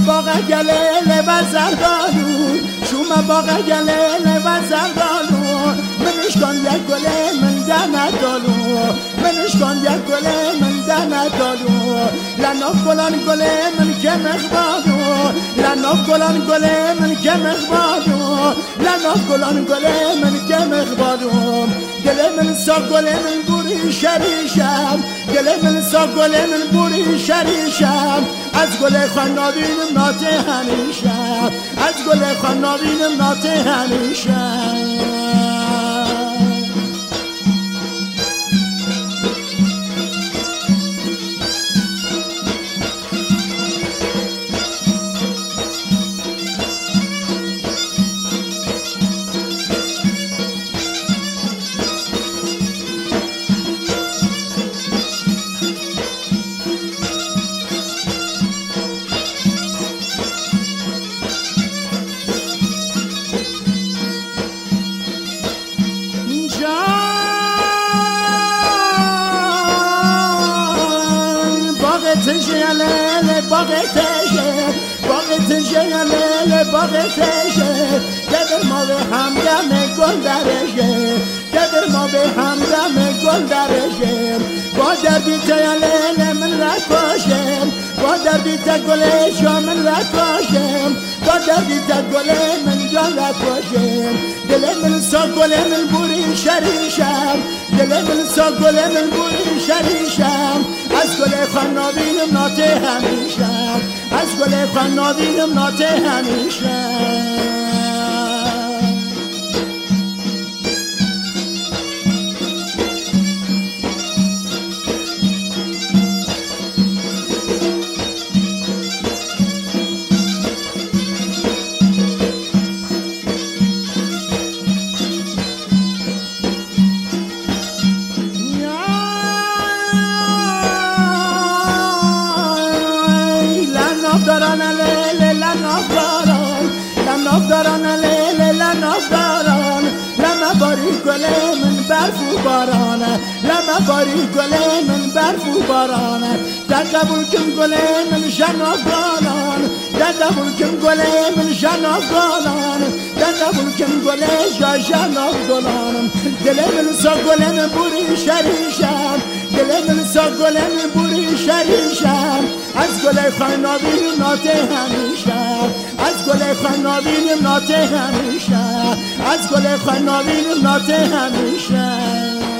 گله و زردالو شوم باغ گله و زردالو. منش کن یک گله من دم دالو منش کن یک گله من دم دالو لناف گلان گله من که مخبالو لناف گلان گله من که مخبالو لناف گلان گله من که مخبالو گله من سا گله من بوری شریشم. گله من گله من بوری شریشم. از گل خوان نابینم ناته همیشه از گل خوان نابینم ناته همیشه تشه باغ تشه باغ لیل باغ تشه دبر ما به همدم گل درشه دبر ما به همدم گل درشه با دردی لیل من رکاشم با دردی گل من رکاشم با دردی گل من جان رکاشم. دل من سا گل من بوری شریشم دل من سا گل من بوری شریشم. از گل خوان نابینم ناته همیشم از گل خوان نابینم ناته همیشم برفو بارانه. لما باری گله من برفو بارانه. در قبول کن گله من شناف داران در قبول کن گله من شناف داران در قبول کن گله شا شناف داران دل من سا گله من بوری شریشم. دل من سا گله من بوری شریشم. از گل خنابین ناته همیشه. خنابین ناته همیشه. از گل خنابین ناته همیشه.